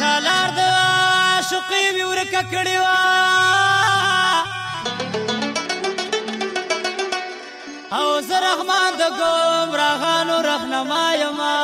چالار د عاشقې مې ورکه کړې وه ګورم راغانو رهنما یما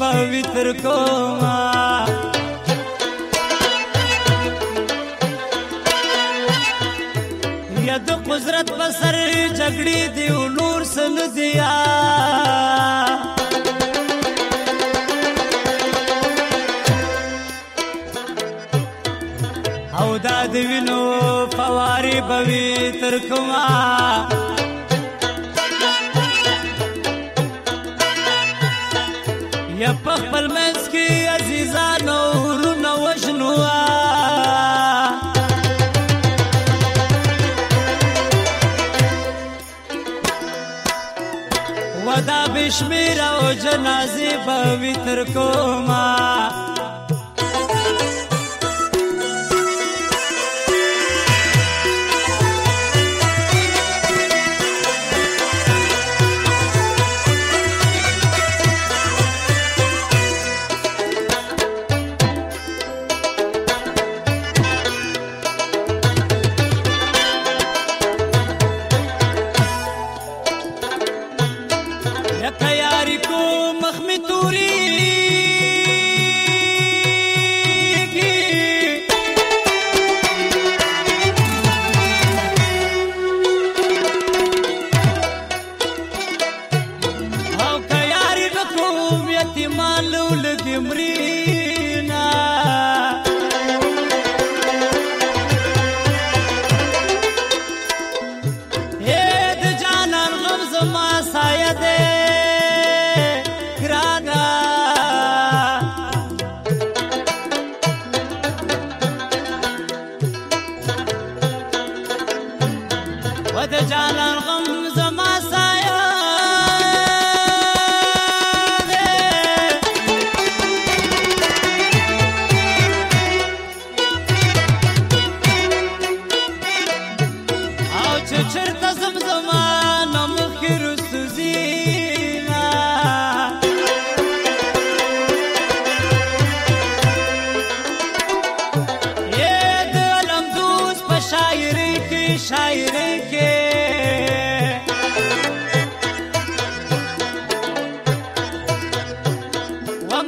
به تر کوما یا د قدرت په سر جګړې دی نور سن دیا او دا د وینو فواری به تر کوما یا په خپل منځ کې عزیزانو ورونه وژنو ودا بشمیر او جنازې به وتر کومه مالول دې مري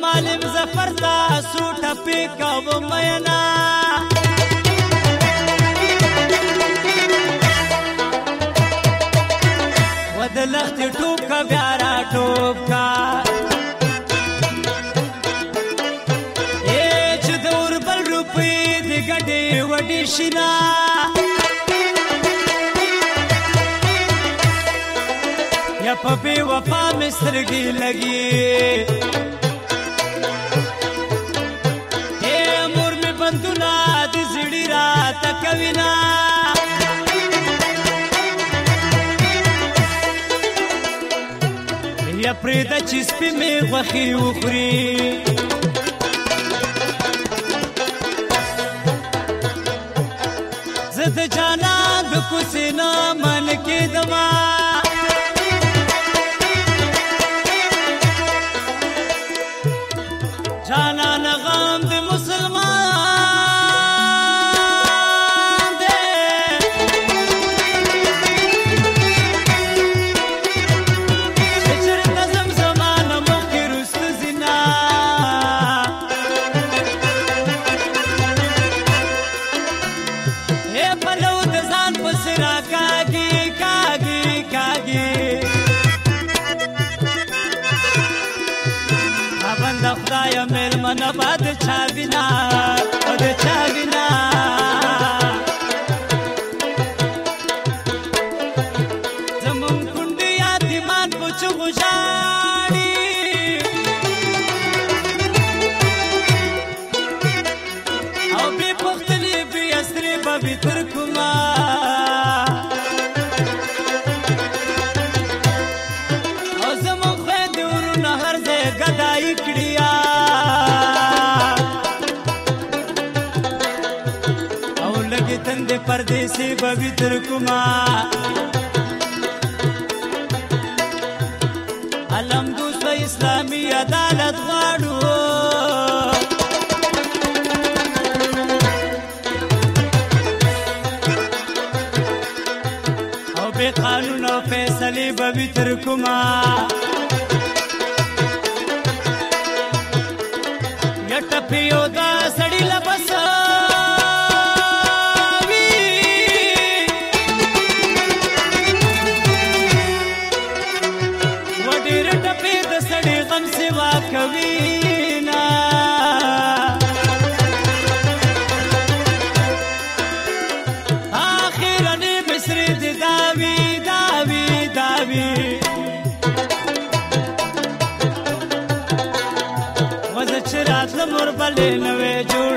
معلم زفر تاسو ټپې کوم مینا د لختې ټوپ کا بیا را ټوپ کا اے چې د اوربل روپې د ګډې وډې شینا یا په بې وفا مې سترګې لګي اے مور مې بندونه د زړې را تکوي نه پرې د چې سپې مې غوخي وخوري زه د جانا د کوسې نه من کې دما جانا यो मन बादछा बिना बादछा जमुन कुंडिया दिमान पुछु गुजारी لاندې پردیسی بوی تر کوما علم دوست اسلامي عدالت غواړو او به قانون او فیصله بوی تر کوما یټ پیو سیوا کوینا آخر نه بسر دی داوی داوی داوی وز چرات لمر بلې نوې جوړ